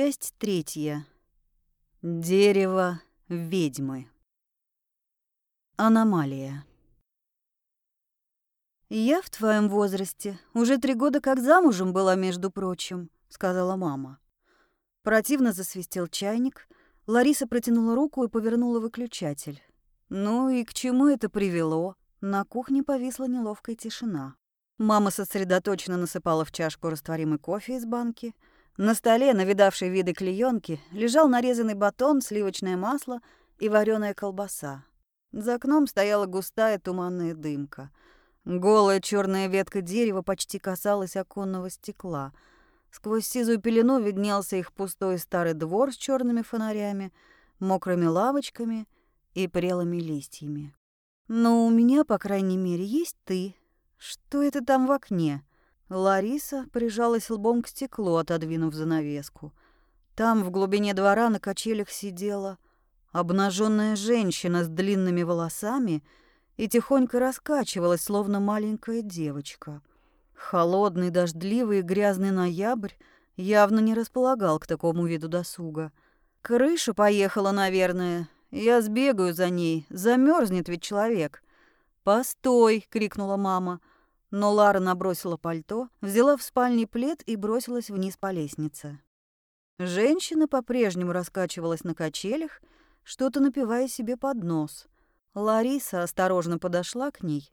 Часть третья. Дерево ведьмы. Аномалия. «Я в твоем возрасте. Уже три года как замужем была, между прочим», — сказала мама. Противно засвистел чайник. Лариса протянула руку и повернула выключатель. Ну и к чему это привело? На кухне повисла неловкая тишина. Мама сосредоточенно насыпала в чашку растворимый кофе из банки. На столе, навидавшей виды клеенки, лежал нарезанный батон, сливочное масло и вареная колбаса. За окном стояла густая туманная дымка. Голая черная ветка дерева почти касалась оконного стекла. Сквозь сизую пелену виднелся их пустой старый двор с черными фонарями, мокрыми лавочками и прелыми листьями. Но у меня, по крайней мере, есть ты. Что это там в окне? Лариса прижалась лбом к стеклу, отодвинув занавеску. Там, в глубине двора, на качелях сидела обнаженная женщина с длинными волосами и тихонько раскачивалась, словно маленькая девочка. Холодный, дождливый и грязный ноябрь явно не располагал к такому виду досуга. Крыша поехала, наверное, я сбегаю за ней, замерзнет ведь человек. «Постой!» — крикнула мама. Но Лара набросила пальто, взяла в спальне плед и бросилась вниз по лестнице. Женщина по-прежнему раскачивалась на качелях, что-то напивая себе под нос. Лариса осторожно подошла к ней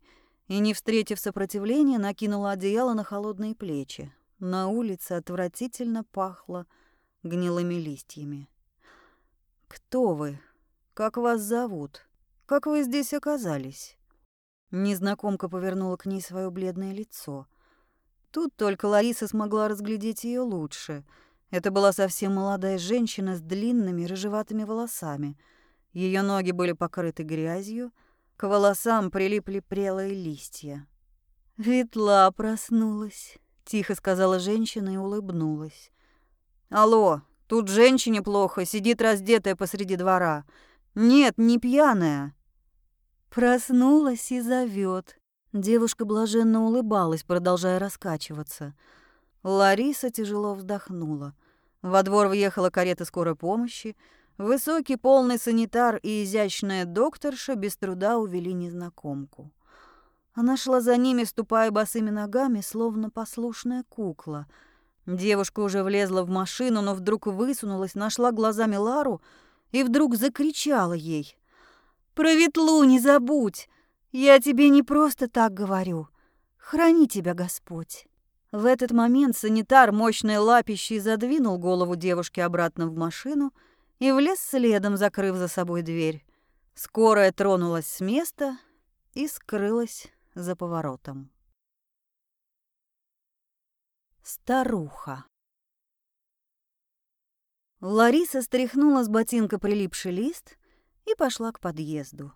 и, не встретив сопротивления, накинула одеяло на холодные плечи. На улице отвратительно пахло гнилыми листьями. «Кто вы?» Как вас зовут? Как вы здесь оказались?» Незнакомка повернула к ней свое бледное лицо. Тут только Лариса смогла разглядеть ее лучше. Это была совсем молодая женщина с длинными рыжеватыми волосами. Ее ноги были покрыты грязью, к волосам прилипли прелые листья. «Ветла проснулась», — тихо сказала женщина и улыбнулась. «Алло, тут женщине плохо, сидит раздетая посреди двора. Нет, не пьяная. Проснулась и зовет. Девушка блаженно улыбалась, продолжая раскачиваться. Лариса тяжело вздохнула. Во двор въехала карета скорой помощи. Высокий полный санитар и изящная докторша без труда увели незнакомку. Она шла за ними, ступая босыми ногами, словно послушная кукла. Девушка уже влезла в машину, но вдруг высунулась, нашла глазами Лару — и вдруг закричала ей. «Про ветлу не забудь! Я тебе не просто так говорю. Храни тебя Господь!» В этот момент санитар мощной лапищей задвинул голову девушки обратно в машину и влез следом, закрыв за собой дверь. Скорая тронулась с места и скрылась за поворотом. Старуха. Лариса стряхнула с ботинка прилипший лист и пошла к подъезду.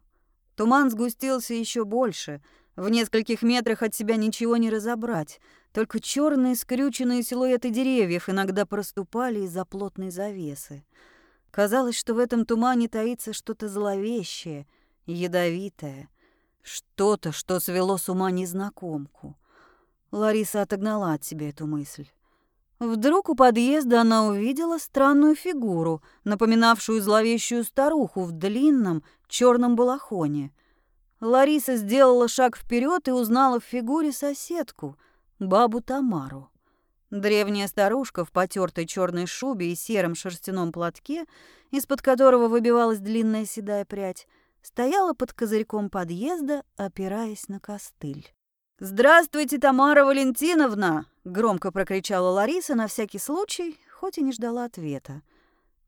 Туман сгустился еще больше. В нескольких метрах от себя ничего не разобрать. Только черные скрюченные силуэты деревьев иногда проступали из-за плотной завесы. Казалось, что в этом тумане таится что-то зловещее, ядовитое. Что-то, что свело с ума незнакомку. Лариса отогнала от себя эту мысль. Вдруг у подъезда она увидела странную фигуру, напоминавшую зловещую старуху в длинном черном балахоне. Лариса сделала шаг вперед и узнала в фигуре соседку, бабу Тамару. Древняя старушка в потертой черной шубе и сером шерстяном платке, из-под которого выбивалась длинная седая прядь, стояла под козырьком подъезда, опираясь на костыль. «Здравствуйте, Тамара Валентиновна!» — громко прокричала Лариса на всякий случай, хоть и не ждала ответа.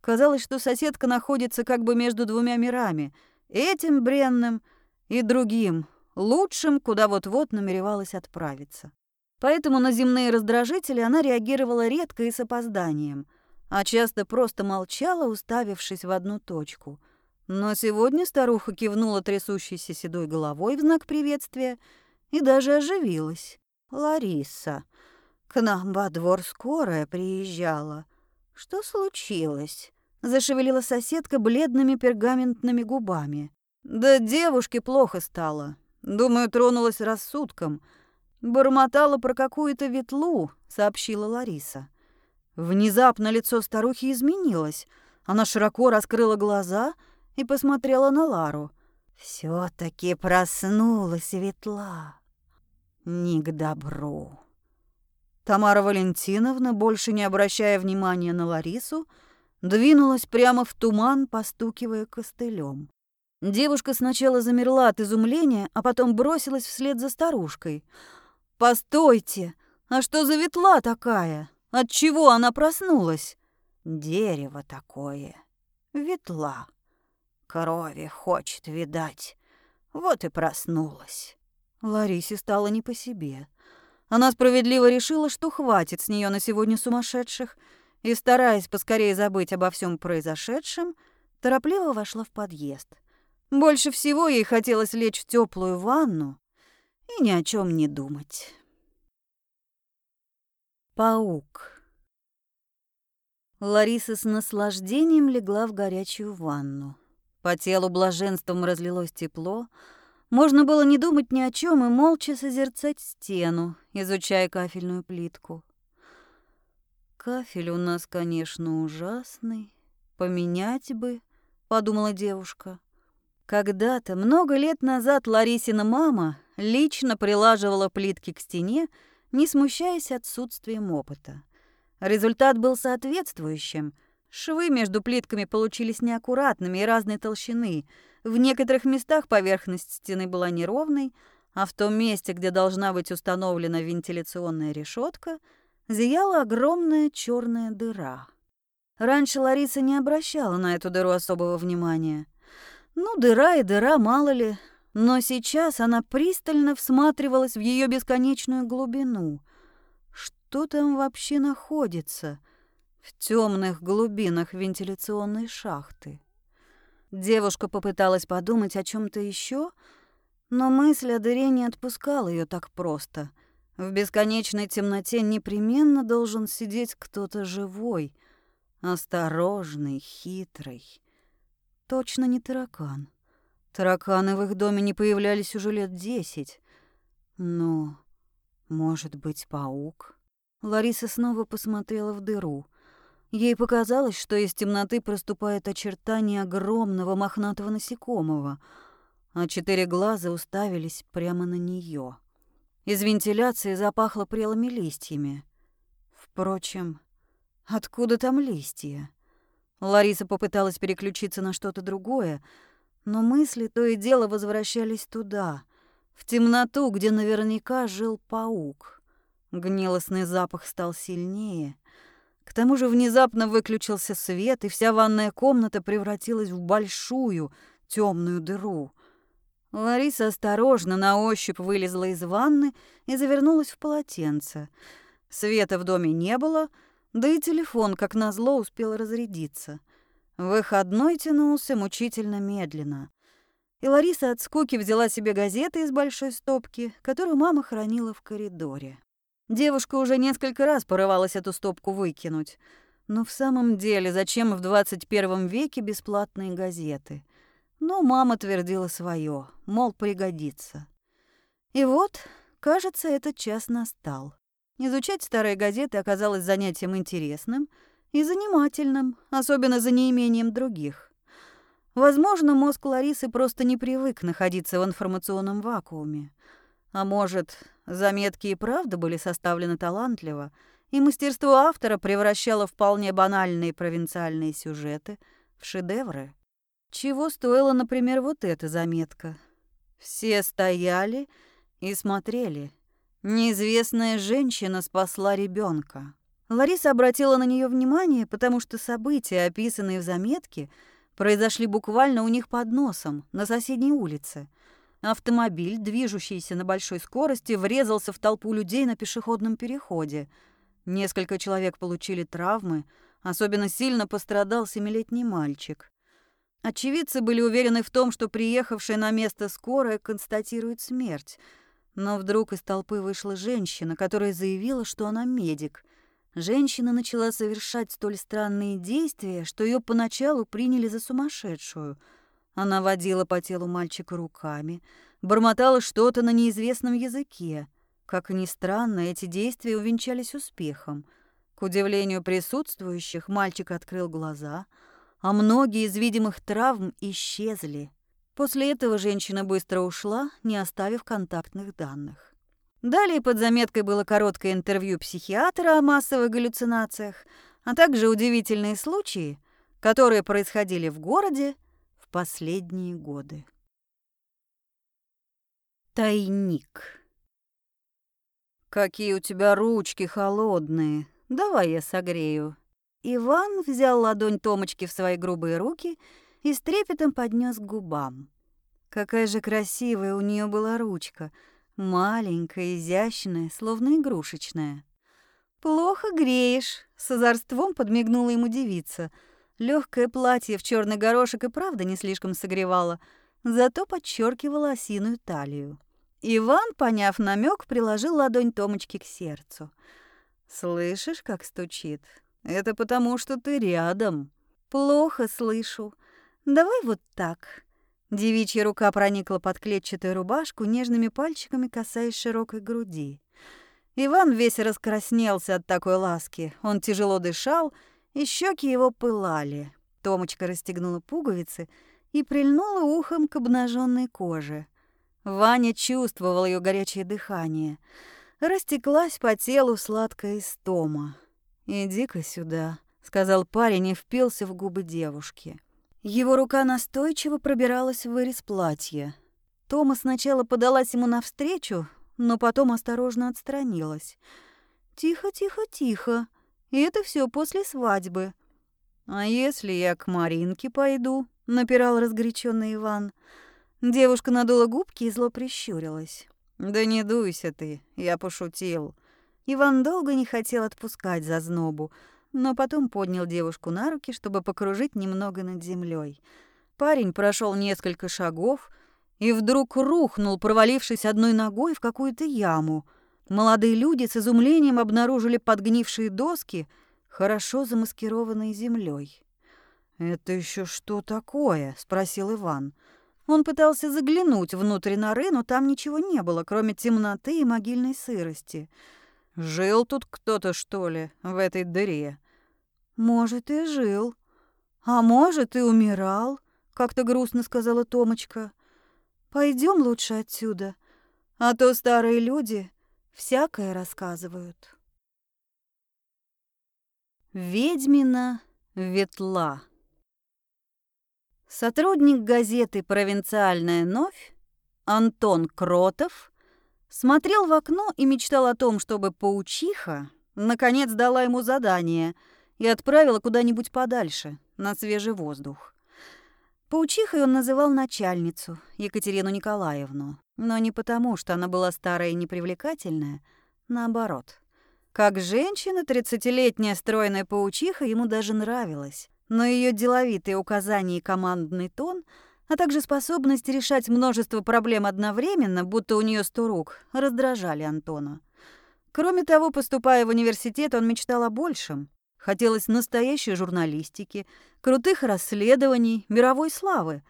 Казалось, что соседка находится как бы между двумя мирами, этим бренным и другим, лучшим, куда вот-вот намеревалась отправиться. Поэтому на земные раздражители она реагировала редко и с опозданием, а часто просто молчала, уставившись в одну точку. Но сегодня старуха кивнула трясущейся седой головой в знак приветствия — и даже оживилась. «Лариса, к нам во двор скорая приезжала. Что случилось?» Зашевелила соседка бледными пергаментными губами. «Да девушке плохо стало. Думаю, тронулась рассудком. Бормотала про какую-то ветлу», — сообщила Лариса. Внезапно лицо старухи изменилось. Она широко раскрыла глаза и посмотрела на Лару. все таки проснулась Ветла. Не к добру. Тамара Валентиновна, больше не обращая внимания на Ларису, двинулась прямо в туман, постукивая костылем. Девушка сначала замерла от изумления, а потом бросилась вслед за старушкой. «Постойте! А что за ветла такая? От чего она проснулась?» «Дерево такое. Ветла. Крови хочет, видать. Вот и проснулась». Ларисе стало не по себе. Она справедливо решила, что хватит с нее на сегодня сумасшедших, и, стараясь поскорее забыть обо всем произошедшем, торопливо вошла в подъезд. Больше всего ей хотелось лечь в теплую ванну и ни о чем не думать. Паук. Лариса с наслаждением легла в горячую ванну. По телу блаженством разлилось тепло. Можно было не думать ни о чем и молча созерцать стену, изучая кафельную плитку. Кафель у нас, конечно, ужасный. Поменять бы, подумала девушка. Когда-то, много лет назад, Ларисина мама лично прилаживала плитки к стене, не смущаясь отсутствием опыта. Результат был соответствующим. Швы между плитками получились неаккуратными и разной толщины. В некоторых местах поверхность стены была неровной, а в том месте, где должна быть установлена вентиляционная решетка, зияла огромная черная дыра. Раньше Лариса не обращала на эту дыру особого внимания. Ну, дыра и дыра, мало ли. Но сейчас она пристально всматривалась в ее бесконечную глубину. Что там вообще находится в темных глубинах вентиляционной шахты? Девушка попыталась подумать о чем то еще, но мысль о дыре не отпускала ее так просто. В бесконечной темноте непременно должен сидеть кто-то живой, осторожный, хитрый. Точно не таракан. Тараканы в их доме не появлялись уже лет десять. Но, может быть, паук? Лариса снова посмотрела в дыру. Ей показалось, что из темноты проступает очертание огромного мохнатого насекомого, а четыре глаза уставились прямо на нее. Из вентиляции запахло прелыми листьями. Впрочем, откуда там листья? Лариса попыталась переключиться на что-то другое, но мысли то и дело возвращались туда, в темноту, где наверняка жил паук. Гнилостный запах стал сильнее. К тому же внезапно выключился свет, и вся ванная комната превратилась в большую темную дыру. Лариса осторожно на ощупь вылезла из ванны и завернулась в полотенце. Света в доме не было — да и телефон, как назло, успел разрядиться. Выходной тянулся мучительно медленно. И Лариса от скуки взяла себе газеты из большой стопки, которую мама хранила в коридоре. Девушка уже несколько раз порывалась эту стопку выкинуть. Но в самом деле, зачем в 21 веке бесплатные газеты? Но мама твердила свое, мол, пригодится. И вот, кажется, этот час настал. Изучать старые газеты оказалось занятием интересным и занимательным, особенно за неимением других. Возможно, мозг Ларисы просто не привык находиться в информационном вакууме. А может, заметки и правда были составлены талантливо, и мастерство автора превращало вполне банальные провинциальные сюжеты в шедевры. Чего стоила, например, вот эта заметка. Все стояли и смотрели — Неизвестная женщина спасла ребенка. Лариса обратила на нее внимание, потому что события, описанные в заметке, произошли буквально у них под носом, на соседней улице. Автомобиль, движущийся на большой скорости, врезался в толпу людей на пешеходном переходе. Несколько человек получили травмы, особенно сильно пострадал семилетний мальчик. Очевидцы были уверены в том, что приехавшая на место скорая констатирует смерть – но вдруг из толпы вышла женщина, которая заявила, что она медик. Женщина начала совершать столь странные действия, что ее поначалу приняли за сумасшедшую. Она водила по телу мальчика руками, бормотала что-то на неизвестном языке. Как ни странно, эти действия увенчались успехом. К удивлению присутствующих, мальчик открыл глаза, а многие из видимых травм исчезли. После этого женщина быстро ушла, не оставив контактных данных. Далее под заметкой было короткое интервью психиатра о массовых галлюцинациях, а также удивительные случаи, которые происходили в городе последние годы. Тайник. «Какие у тебя ручки холодные! Давай я согрею». Иван взял ладонь Томочки в свои грубые руки и с трепетом поднес к губам. Какая же красивая у нее была ручка, маленькая, изящная, словно игрушечная. «Плохо греешь», — с озорством подмигнула ему девица. Легкое платье в черный горошек и правда не слишком согревало, зато подчеркивало осиную талию. Иван, поняв намек, приложил ладонь Томочки к сердцу. «Слышишь, как стучит? Это потому, что ты рядом». «Плохо слышу. Давай вот так». Девичья рука проникла под клетчатую рубашку, нежными пальчиками касаясь широкой груди. Иван весь раскраснелся от такой ласки. Он тяжело дышал, и щеки его пылали. Томочка расстегнула пуговицы и прильнула ухом к обнаженной коже. Ваня чувствовал ее горячее дыхание. Растеклась по телу сладкая истома. «Иди-ка сюда», — сказал парень и впился в губы девушки. Его рука настойчиво пробиралась в вырез платья. Тома сначала подалась ему навстречу, но потом осторожно отстранилась. «Тихо, тихо, тихо. И это все после свадьбы». «А если я к Маринке пойду?» — напирал разгоряченный Иван. Девушка надула губки и зло прищурилась. «Да не дуйся ты, я пошутил». Иван долго не хотел отпускать зазнобу, но потом поднял девушку на руки, чтобы покружить немного над землей. Парень прошел несколько шагов и вдруг рухнул, провалившись одной ногой в какую-то яму. Молодые люди с изумлением обнаружили подгнившие доски, хорошо замаскированные землей. «Это еще что такое?» — спросил Иван. Он пытался заглянуть внутрь норы, но там ничего не было, кроме темноты и могильной сырости. Жил тут кто-то, что ли, в этой дыре? Может, и жил. А может, и умирал, как-то грустно сказала Томочка. Пойдем лучше отсюда, а то старые люди всякое рассказывают. Ведьмина ветла. Сотрудник газеты «Провинциальная новь» Антон Кротов смотрел в окно и мечтал о том, чтобы паучиха наконец дала ему задание и отправила куда-нибудь подальше, на свежий воздух. Паучихой он называл начальницу, Екатерину Николаевну, но не потому, что она была старая и непривлекательная, наоборот. Как женщина, тридцатилетняя стройная паучиха ему даже нравилась но ее деловитые указания и командный тон, а также способность решать множество проблем одновременно, будто у нее сто рук, раздражали Антона. Кроме того, поступая в университет, он мечтал о большем. Хотелось настоящей журналистики, крутых расследований, мировой славы.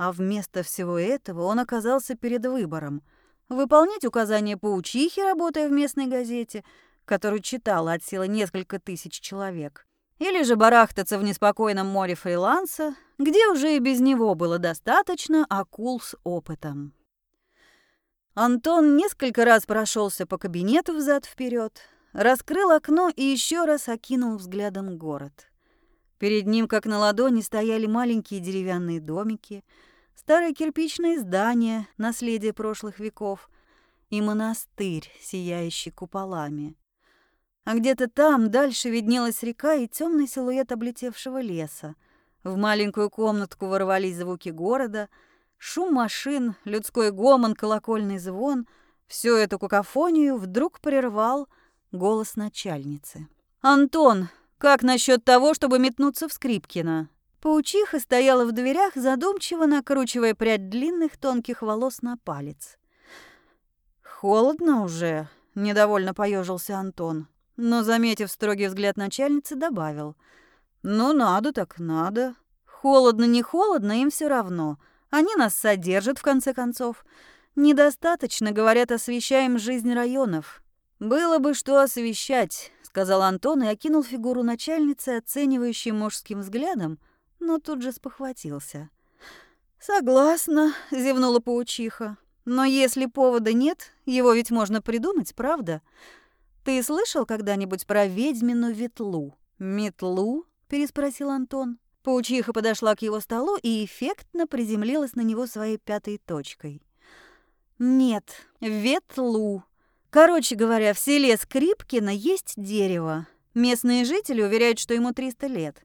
А вместо всего этого он оказался перед выбором. Выполнять указания паучихи, работая в местной газете, которую читала от силы несколько тысяч человек, или же барахтаться в неспокойном море фриланса, где уже и без него было достаточно акул с опытом. Антон несколько раз прошелся по кабинету взад вперед, раскрыл окно и еще раз окинул взглядом город. Перед ним, как на ладони, стояли маленькие деревянные домики, старое кирпичное здание, наследие прошлых веков, и монастырь, сияющий куполами. А где-то там дальше виднелась река и темный силуэт облетевшего леса. В маленькую комнатку ворвались звуки города, шум машин, людской гомон, колокольный звон. Всю эту какофонию вдруг прервал голос начальницы. «Антон, как насчет того, чтобы метнуться в Скрипкино?» Паучиха стояла в дверях, задумчиво накручивая прядь длинных тонких волос на палец. «Холодно уже», — недовольно поежился Антон но, заметив строгий взгляд начальницы, добавил. «Ну, надо так надо. Холодно, не холодно, им все равно. Они нас содержат, в конце концов. Недостаточно, говорят, освещаем жизнь районов. Было бы что освещать, сказал Антон и окинул фигуру начальницы оценивающим мужским взглядом, но тут же спохватился. «Согласна», — зевнула паучиха. «Но если повода нет, его ведь можно придумать, правда? Ты слышал когда-нибудь про ведьмину ветлу?» «Метлу?» — переспросил Антон. Паучиха подошла к его столу и эффектно приземлилась на него своей пятой точкой. «Нет, ветлу. Короче говоря, в селе Скрипкино есть дерево. Местные жители уверяют, что ему 300 лет.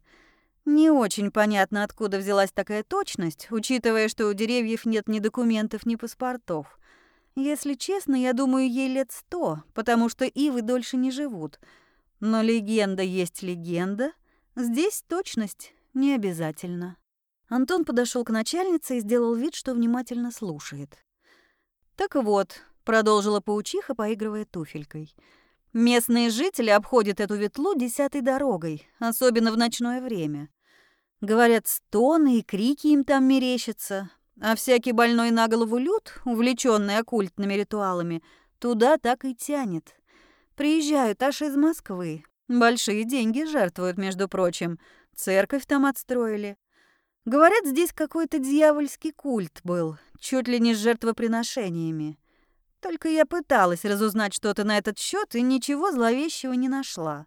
Не очень понятно, откуда взялась такая точность, учитывая, что у деревьев нет ни документов, ни паспортов. Если честно, я думаю, ей лет сто, потому что ивы дольше не живут. Но легенда есть легенда. Здесь точность не обязательно. Антон подошел к начальнице и сделал вид, что внимательно слушает. «Так вот», — продолжила паучиха, поигрывая туфелькой, «местные жители обходят эту ветлу десятой дорогой, особенно в ночное время. Говорят, стоны и крики им там мерещатся, а всякий больной на голову люд, увлеченный оккультными ритуалами, туда так и тянет. Приезжают аж из Москвы. Большие деньги жертвуют, между прочим. Церковь там отстроили. Говорят, здесь какой-то дьявольский культ был, чуть ли не с жертвоприношениями. Только я пыталась разузнать что-то на этот счет и ничего зловещего не нашла.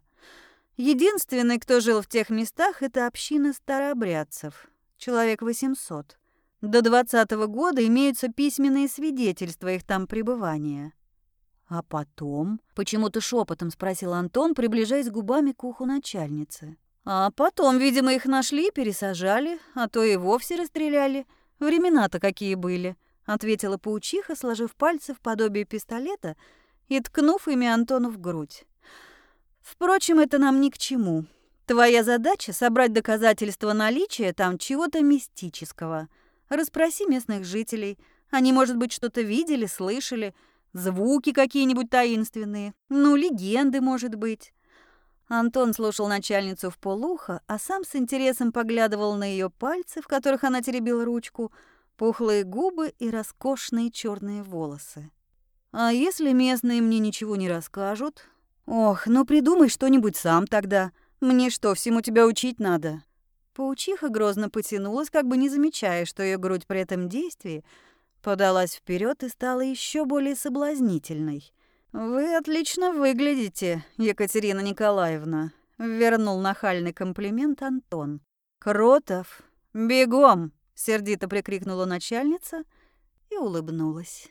Единственный, кто жил в тех местах, это община старообрядцев, человек 800. До двадцатого года имеются письменные свидетельства их там пребывания. А потом, почему-то шепотом спросил Антон, приближаясь губами к уху начальницы. А потом, видимо, их нашли пересажали, а то и вовсе расстреляли. Времена-то какие были, ответила паучиха, сложив пальцы в подобие пистолета и ткнув ими Антону в грудь. Впрочем, это нам ни к чему. Твоя задача — собрать доказательства наличия там чего-то мистического. Распроси местных жителей. Они, может быть, что-то видели, слышали, звуки какие-нибудь таинственные. Ну, легенды, может быть. Антон слушал начальницу в полухо, а сам с интересом поглядывал на ее пальцы, в которых она теребила ручку, пухлые губы и роскошные черные волосы. А если местные мне ничего не расскажут, «Ох, ну придумай что-нибудь сам тогда. Мне что, всему тебя учить надо?» Паучиха грозно потянулась, как бы не замечая, что ее грудь при этом действии подалась вперед и стала еще более соблазнительной. «Вы отлично выглядите, Екатерина Николаевна», — вернул нахальный комплимент Антон. «Кротов, бегом!» — сердито прикрикнула начальница и улыбнулась.